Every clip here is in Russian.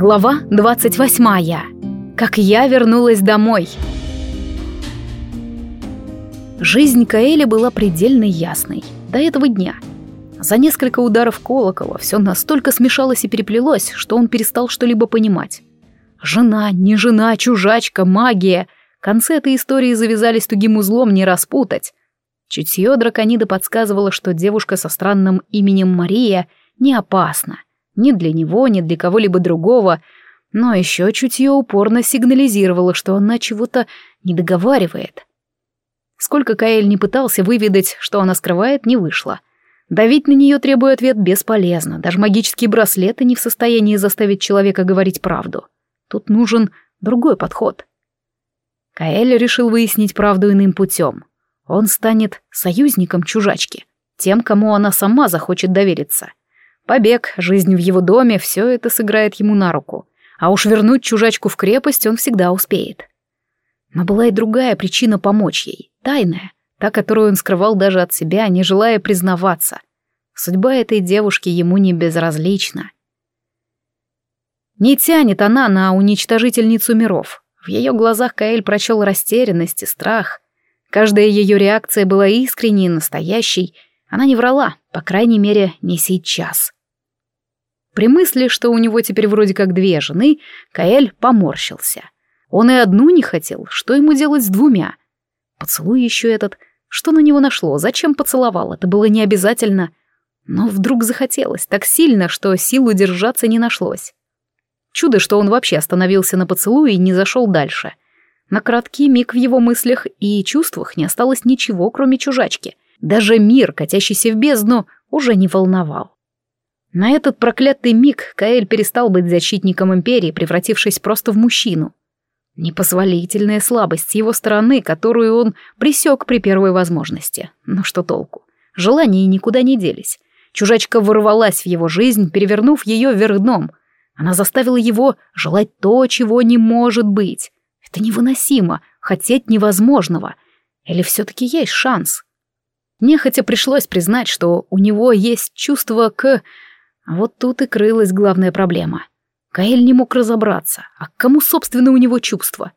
Глава 28. Как я вернулась домой. Жизнь Каэли была предельно ясной до этого дня. За несколько ударов колокола все настолько смешалось и переплелось, что он перестал что-либо понимать. Жена, не жена, чужачка, магия. Концы этой истории завязались тугим узлом не распутать. Чутье драконида подсказывало, что девушка со странным именем Мария не опасна — ни для него, ни для кого-либо другого, но еще чутье упорно сигнализировало, что она чего-то не договаривает. Сколько Каэль не пытался выведать, что она скрывает, не вышло. Давить на нее требуя ответ бесполезно, даже магические браслеты не в состоянии заставить человека говорить правду. Тут нужен другой подход. Каэль решил выяснить правду иным путем. Он станет союзником чужачки, тем, кому она сама захочет довериться — Побег, жизнь в его доме — все это сыграет ему на руку. А уж вернуть чужачку в крепость он всегда успеет. Но была и другая причина помочь ей, тайная, та, которую он скрывал даже от себя, не желая признаваться. Судьба этой девушки ему не безразлична. Не тянет она на уничтожительницу миров. В ее глазах Каэль прочел растерянность и страх. Каждая ее реакция была искренней и настоящей. Она не врала, по крайней мере, не сейчас. При мысли, что у него теперь вроде как две жены, Каэль поморщился. Он и одну не хотел, что ему делать с двумя? Поцелуй еще этот. Что на него нашло? Зачем поцеловал? Это было не обязательно. Но вдруг захотелось так сильно, что сил держаться не нашлось. Чудо, что он вообще остановился на поцелуе и не зашел дальше. На краткий миг в его мыслях и чувствах не осталось ничего, кроме чужачки. Даже мир, катящийся в бездну, уже не волновал. На этот проклятый миг Каэль перестал быть защитником Империи, превратившись просто в мужчину. Непозволительная слабость с его стороны, которую он присек при первой возможности. Но что толку? Желания никуда не делись. Чужачка ворвалась в его жизнь, перевернув ее вверх дном. Она заставила его желать то, чего не может быть. Это невыносимо, хотеть невозможного. Или все-таки есть шанс? Нехотя пришлось признать, что у него есть чувство к вот тут и крылась главная проблема. Каэль не мог разобраться, а к кому, собственно, у него чувства.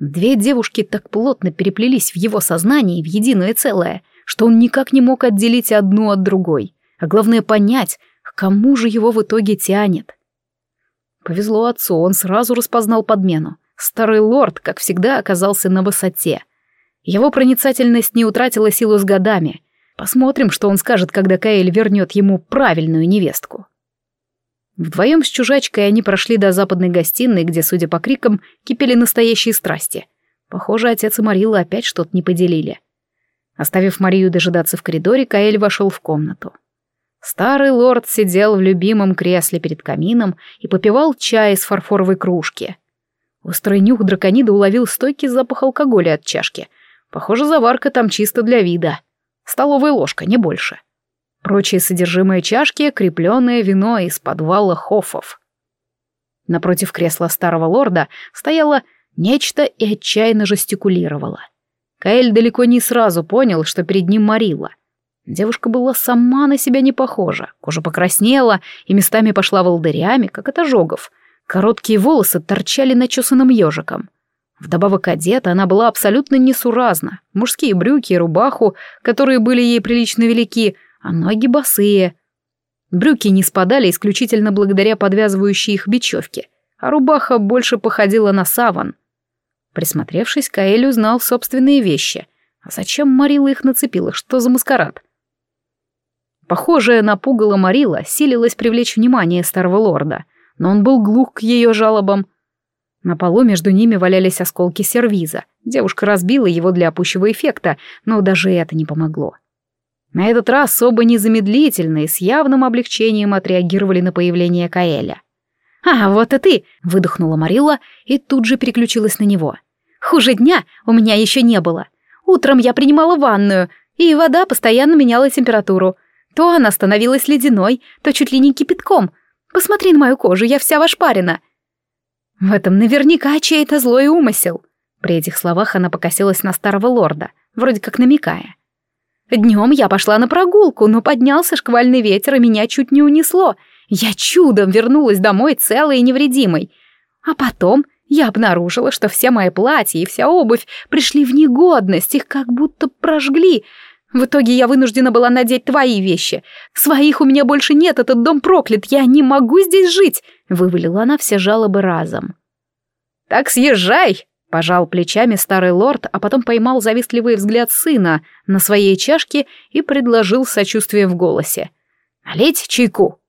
Две девушки так плотно переплелись в его сознании в единое целое, что он никак не мог отделить одну от другой, а главное понять, к кому же его в итоге тянет. Повезло отцу, он сразу распознал подмену. Старый лорд, как всегда, оказался на высоте. Его проницательность не утратила силу с годами. Посмотрим, что он скажет, когда Каэль вернет ему правильную невестку. Вдвоем с чужачкой они прошли до западной гостиной, где, судя по крикам, кипели настоящие страсти. Похоже, отец и Марила опять что-то не поделили. Оставив Марию дожидаться в коридоре, Каэль вошел в комнату. Старый лорд сидел в любимом кресле перед камином и попивал чай из фарфоровой кружки. Острый нюх драконида уловил стойкий запах алкоголя от чашки. Похоже, заварка там чисто для вида. Столовая ложка, не больше. Прочее содержимое чашки — крепленное вино из подвала хофов. Напротив кресла старого лорда стояло нечто и отчаянно жестикулировало. Каэль далеко не сразу понял, что перед ним Марила. Девушка была сама на себя не похожа. Кожа покраснела и местами пошла волдырями, как от ожогов. Короткие волосы торчали начесанным ежиком. Вдобавок одета она была абсолютно несуразна. Мужские брюки и рубаху, которые были ей прилично велики, а ноги босые. Брюки не спадали исключительно благодаря подвязывающей их бечевке, а рубаха больше походила на саван. Присмотревшись, Каэль узнал собственные вещи. А зачем Марила их нацепила? Что за маскарад? Похожая на пугало Марила силилась привлечь внимание старого лорда, но он был глух к ее жалобам. На полу между ними валялись осколки сервиза. Девушка разбила его для пущего эффекта, но даже это не помогло. На этот раз оба незамедлительно и с явным облегчением отреагировали на появление Каэля. «А, вот и ты!» — выдохнула Марилла и тут же переключилась на него. «Хуже дня у меня еще не было. Утром я принимала ванную, и вода постоянно меняла температуру. То она становилась ледяной, то чуть ли не кипятком. Посмотри на мою кожу, я вся вошпарена». В этом наверняка чей-то злой умысел. При этих словах она покосилась на старого лорда, вроде как намекая. Днем я пошла на прогулку, но поднялся шквальный ветер, и меня чуть не унесло. Я чудом вернулась домой целой и невредимой. А потом я обнаружила, что все мои платья и вся обувь пришли в негодность, их как будто прожгли. В итоге я вынуждена была надеть твои вещи. Своих у меня больше нет, этот дом проклят, я не могу здесь жить!» — вывалила она все жалобы разом. «Так съезжай!» — пожал плечами старый лорд, а потом поймал завистливый взгляд сына на своей чашке и предложил сочувствие в голосе. «Налить чайку?»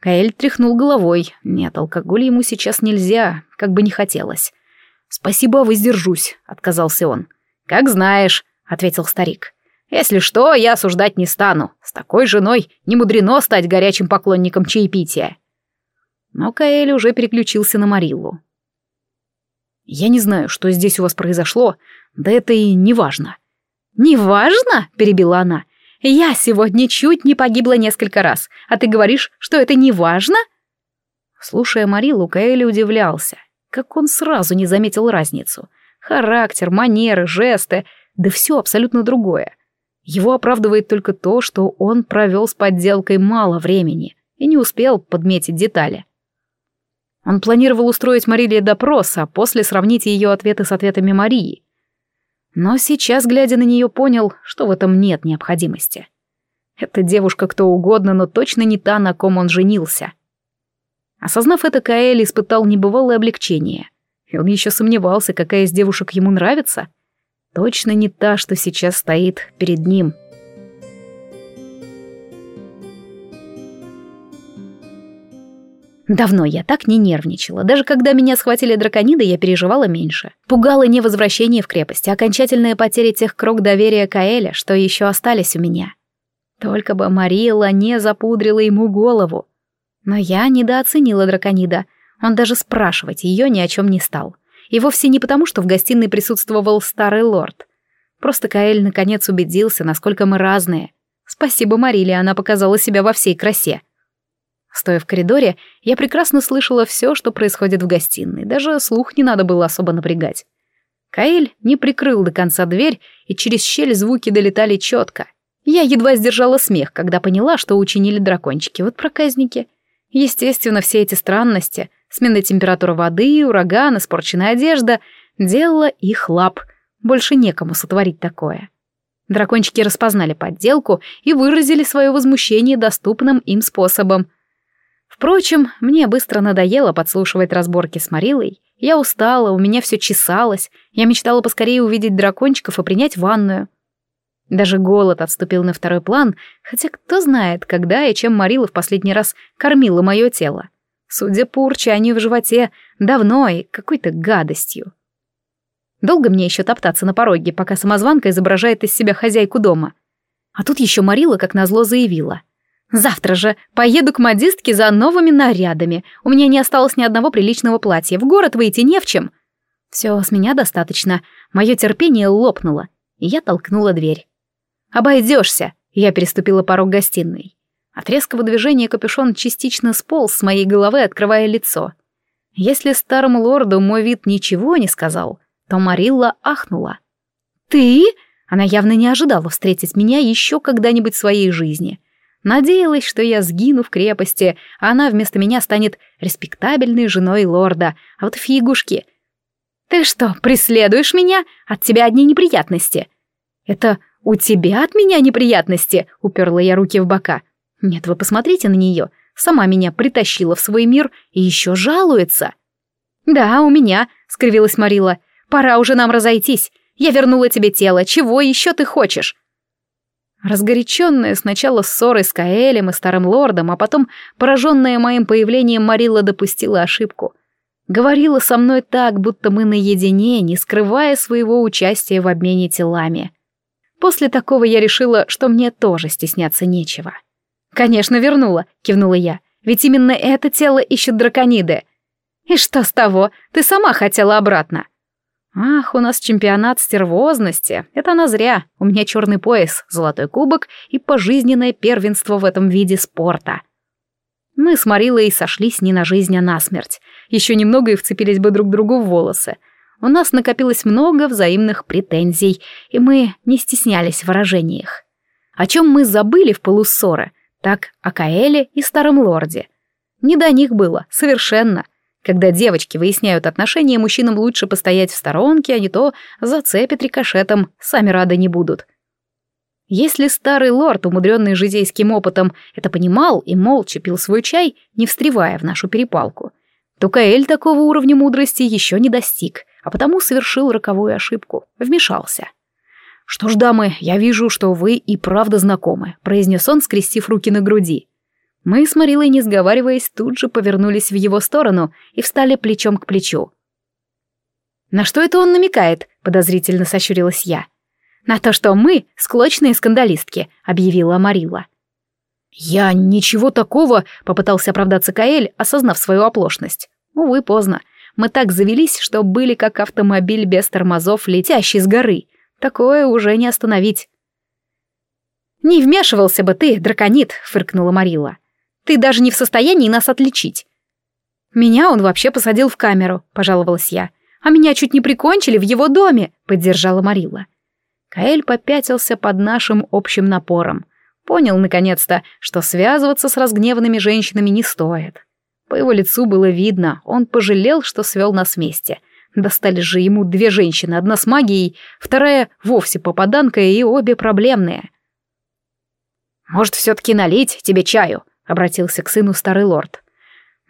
Каэль тряхнул головой. Нет, алкоголь ему сейчас нельзя, как бы не хотелось. «Спасибо, воздержусь», — отказался он. «Как знаешь», — ответил старик. «Если что, я осуждать не стану. С такой женой не мудрено стать горячим поклонником чаепития». Но Каэль уже переключился на Мариллу. «Я не знаю, что здесь у вас произошло, да это и не важно». «Не важно?» — перебила она. Я сегодня чуть не погибла несколько раз, а ты говоришь, что это не важно?» Слушая Марилу, Каэли удивлялся, как он сразу не заметил разницу. Характер, манеры, жесты, да все абсолютно другое. Его оправдывает только то, что он провел с подделкой мало времени и не успел подметить детали. Он планировал устроить Мариле допрос, а после сравнить ее ответы с ответами Марии. Но сейчас, глядя на нее, понял, что в этом нет необходимости. Эта девушка кто угодно, но точно не та, на ком он женился. Осознав это, Каэль испытал небывалое облегчение. И он еще сомневался, какая из девушек ему нравится. Точно не та, что сейчас стоит перед ним. — Давно я так не нервничала. Даже когда меня схватили дракониды, я переживала меньше. Пугало не возвращение в крепость, а окончательная потеря тех крок доверия Каэля, что еще остались у меня. Только бы Марила не запудрила ему голову. Но я недооценила драконида. Он даже спрашивать ее ни о чем не стал. И вовсе не потому, что в гостиной присутствовал старый лорд. Просто Каэль наконец убедился, насколько мы разные. Спасибо Мариле, она показала себя во всей красе. Стоя в коридоре, я прекрасно слышала все, что происходит в гостиной, даже слух не надо было особо напрягать. Каэль не прикрыл до конца дверь, и через щель звуки долетали четко. Я едва сдержала смех, когда поняла, что учинили дракончики, вот проказники. Естественно, все эти странности, смена температуры воды, ураган, испорченная одежда, делала их лап. Больше некому сотворить такое. Дракончики распознали подделку и выразили свое возмущение доступным им способом — Впрочем, мне быстро надоело подслушивать разборки с Марилой. Я устала, у меня все чесалось. Я мечтала поскорее увидеть дракончиков и принять ванную. Даже голод отступил на второй план, хотя кто знает, когда и чем Марила в последний раз кормила мое тело. Судя по урчанию в животе, давно и какой-то гадостью. Долго мне еще топтаться на пороге, пока самозванка изображает из себя хозяйку дома. А тут еще Марила, как назло, заявила. Завтра же поеду к модистке за новыми нарядами. У меня не осталось ни одного приличного платья. В город выйти не в чем. Все, с меня достаточно. Мое терпение лопнуло, и я толкнула дверь. Обойдешься. Я переступила порог гостиной. От резкого движения капюшон частично сполз с моей головы, открывая лицо. Если старому лорду мой вид ничего не сказал, то Марилла ахнула. «Ты?» Она явно не ожидала встретить меня еще когда-нибудь в своей жизни — Надеялась, что я сгину в крепости, а она вместо меня станет респектабельной женой лорда. А вот фигушки. Ты что, преследуешь меня? От тебя одни неприятности. Это у тебя от меня неприятности? Уперла я руки в бока. Нет, вы посмотрите на нее. Сама меня притащила в свой мир и еще жалуется. Да, у меня, скривилась Марила. Пора уже нам разойтись. Я вернула тебе тело. Чего еще ты хочешь? Разгоряченная сначала ссорой с Каэлем и Старым Лордом, а потом пораженная моим появлением Марилла допустила ошибку. Говорила со мной так, будто мы наедине, не скрывая своего участия в обмене телами. После такого я решила, что мне тоже стесняться нечего. «Конечно, вернула», — кивнула я, — «ведь именно это тело ищет дракониды». «И что с того? Ты сама хотела обратно». Ах, у нас чемпионат стервозности. Это она зря. У меня черный пояс, золотой кубок и пожизненное первенство в этом виде спорта. Мы с Марилой сошлись не на жизнь, а на смерть. Еще немного и вцепились бы друг другу в волосы. У нас накопилось много взаимных претензий, и мы не стеснялись в выражениях. О чем мы забыли в полуссоры, так о Каэле и Старом Лорде. Не до них было, совершенно. Когда девочки выясняют отношения, мужчинам лучше постоять в сторонке, а не то зацепят рикошетом, сами рады не будут. Если старый лорд, умудренный житейским опытом, это понимал и молча пил свой чай, не встревая в нашу перепалку, то Каэль такого уровня мудрости еще не достиг, а потому совершил роковую ошибку, вмешался. «Что ж, дамы, я вижу, что вы и правда знакомы», — произнес он, скрестив руки на груди. Мы с Марилой, не сговариваясь, тут же повернулись в его сторону и встали плечом к плечу. «На что это он намекает?» — подозрительно сощурилась я. «На то, что мы — склочные скандалистки», — объявила Марила. «Я ничего такого», — попытался оправдаться Каэль, осознав свою оплошность. Увы, поздно. Мы так завелись, что были как автомобиль без тормозов, летящий с горы. Такое уже не остановить. «Не вмешивался бы ты, драконит», — фыркнула Марила. Ты даже не в состоянии нас отличить. Меня он вообще посадил в камеру, пожаловалась я. А меня чуть не прикончили в его доме, поддержала Марила. Каэль попятился под нашим общим напором. Понял, наконец-то, что связываться с разгневанными женщинами не стоит. По его лицу было видно, он пожалел, что свел нас вместе. Достали же ему две женщины, одна с магией, вторая вовсе попаданка и обе проблемные. «Может, все-таки налить тебе чаю?» — обратился к сыну старый лорд.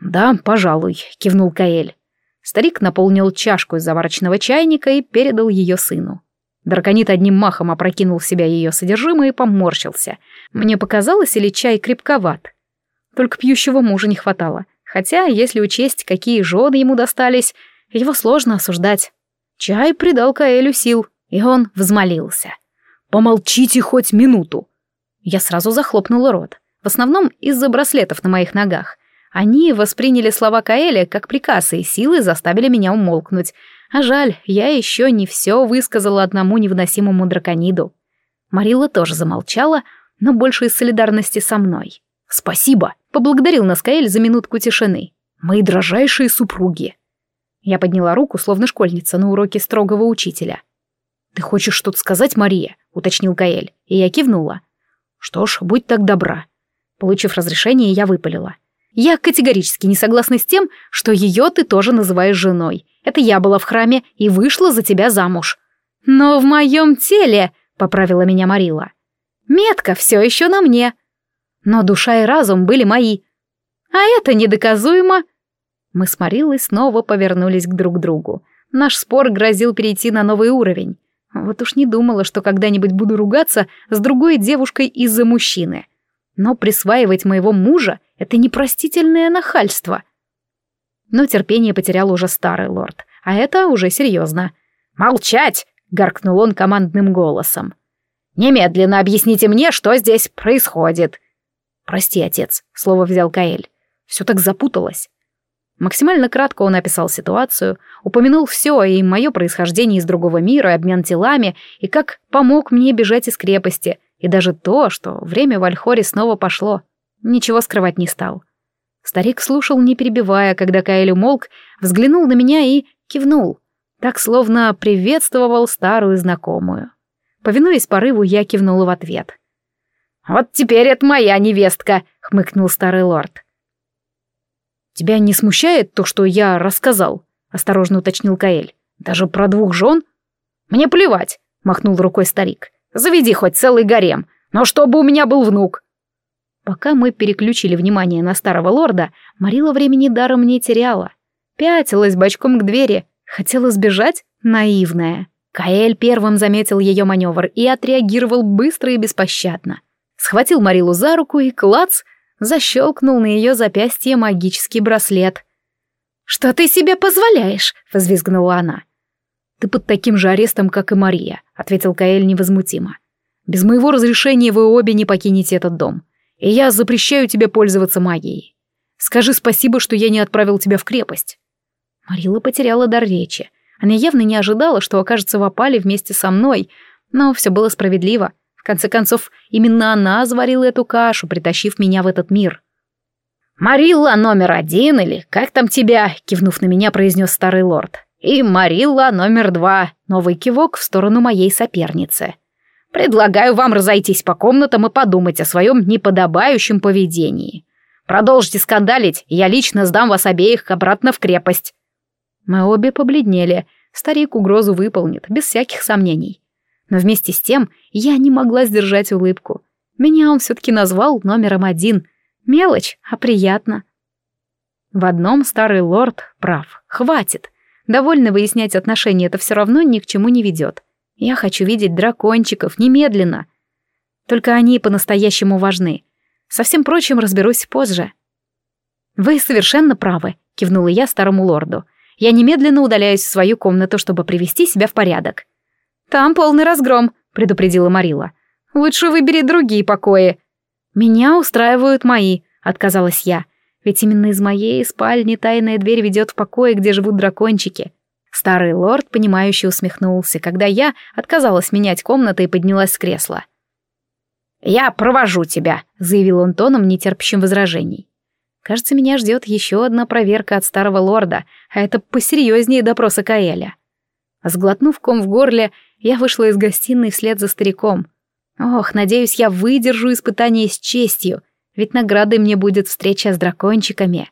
«Да, пожалуй», — кивнул Каэль. Старик наполнил чашку из заварочного чайника и передал ее сыну. Драконит одним махом опрокинул в себя ее содержимое и поморщился. Мне показалось, или чай крепковат. Только пьющего мужа не хватало. Хотя, если учесть, какие жены ему достались, его сложно осуждать. Чай придал Каэлю сил, и он взмолился. «Помолчите хоть минуту!» Я сразу захлопнула рот. В основном из-за браслетов на моих ногах. Они восприняли слова Каэля как приказ и силой заставили меня умолкнуть. А жаль, я еще не все высказала одному невыносимому дракониду. Марила тоже замолчала, но больше из солидарности со мной. «Спасибо», — поблагодарил нас Каэль за минутку тишины. «Мои дрожайшие супруги». Я подняла руку, словно школьница на уроке строгого учителя. «Ты хочешь что-то сказать, Мария?» — уточнил Каэль, и я кивнула. «Что ж, будь так добра. Получив разрешение, я выпалила. «Я категорически не согласна с тем, что ее ты тоже называешь женой. Это я была в храме и вышла за тебя замуж». «Но в моем теле», — поправила меня Марила. «Метка все еще на мне. Но душа и разум были мои. А это недоказуемо». Мы с Марилой снова повернулись к друг другу. Наш спор грозил перейти на новый уровень. Вот уж не думала, что когда-нибудь буду ругаться с другой девушкой из-за мужчины. Но присваивать моего мужа — это непростительное нахальство. Но терпение потерял уже старый лорд, а это уже серьезно. «Молчать!» — гаркнул он командным голосом. «Немедленно объясните мне, что здесь происходит!» «Прости, отец», — слово взял Каэль. «Все так запуталось». Максимально кратко он описал ситуацию, упомянул все, и мое происхождение из другого мира, обмен телами, и как помог мне бежать из крепости, и даже то, что время в Альхоре снова пошло. Ничего скрывать не стал. Старик слушал, не перебивая, когда Каэль умолк, взглянул на меня и кивнул, так словно приветствовал старую знакомую. Повинуясь порыву, я кивнула в ответ. «Вот теперь это моя невестка», — хмыкнул старый лорд. «Тебя не смущает то, что я рассказал?» — осторожно уточнил Каэль. «Даже про двух жен?» «Мне плевать», — махнул рукой старик. Заведи хоть целый гарем, но чтобы у меня был внук». Пока мы переключили внимание на старого лорда, Марила времени даром не теряла. Пятилась бочком к двери, хотела сбежать, наивная. Каэль первым заметил ее маневр и отреагировал быстро и беспощадно. Схватил Марилу за руку и, клац, защелкнул на ее запястье магический браслет. «Что ты себе позволяешь?» — возвизгнула она. «Ты под таким же арестом, как и Мария», — ответил Каэль невозмутимо. «Без моего разрешения вы обе не покинете этот дом, и я запрещаю тебе пользоваться магией. Скажи спасибо, что я не отправил тебя в крепость». Марила потеряла дар речи. Она явно не ожидала, что окажется в опале вместе со мной, но все было справедливо. В конце концов, именно она заварила эту кашу, притащив меня в этот мир. «Марилла номер один или как там тебя?» — кивнув на меня, произнес старый лорд. И Марилла номер два. Новый кивок в сторону моей соперницы. Предлагаю вам разойтись по комнатам и подумать о своем неподобающем поведении. Продолжите скандалить, я лично сдам вас обеих обратно в крепость». Мы обе побледнели. Старик угрозу выполнит, без всяких сомнений. Но вместе с тем я не могла сдержать улыбку. Меня он все-таки назвал номером один. Мелочь, а приятно. В одном старый лорд прав. Хватит. Довольно выяснять отношения, это все равно ни к чему не ведет. Я хочу видеть дракончиков немедленно. Только они по-настоящему важны. Со всем прочим разберусь позже. «Вы совершенно правы», — кивнула я старому лорду. «Я немедленно удаляюсь в свою комнату, чтобы привести себя в порядок». «Там полный разгром», — предупредила Марила. «Лучше выбери другие покои». «Меня устраивают мои», — отказалась я. «Ведь именно из моей спальни тайная дверь ведет в покое, где живут дракончики». Старый лорд, понимающе усмехнулся, когда я отказалась менять комнаты и поднялась с кресла. «Я провожу тебя», — заявил он тоном, нетерпящим возражений. «Кажется, меня ждет еще одна проверка от старого лорда, а это посерьезнее допроса Каэля». Сглотнув ком в горле, я вышла из гостиной вслед за стариком. Ох, надеюсь, я выдержу испытание с честью, ведь наградой мне будет встреча с дракончиками.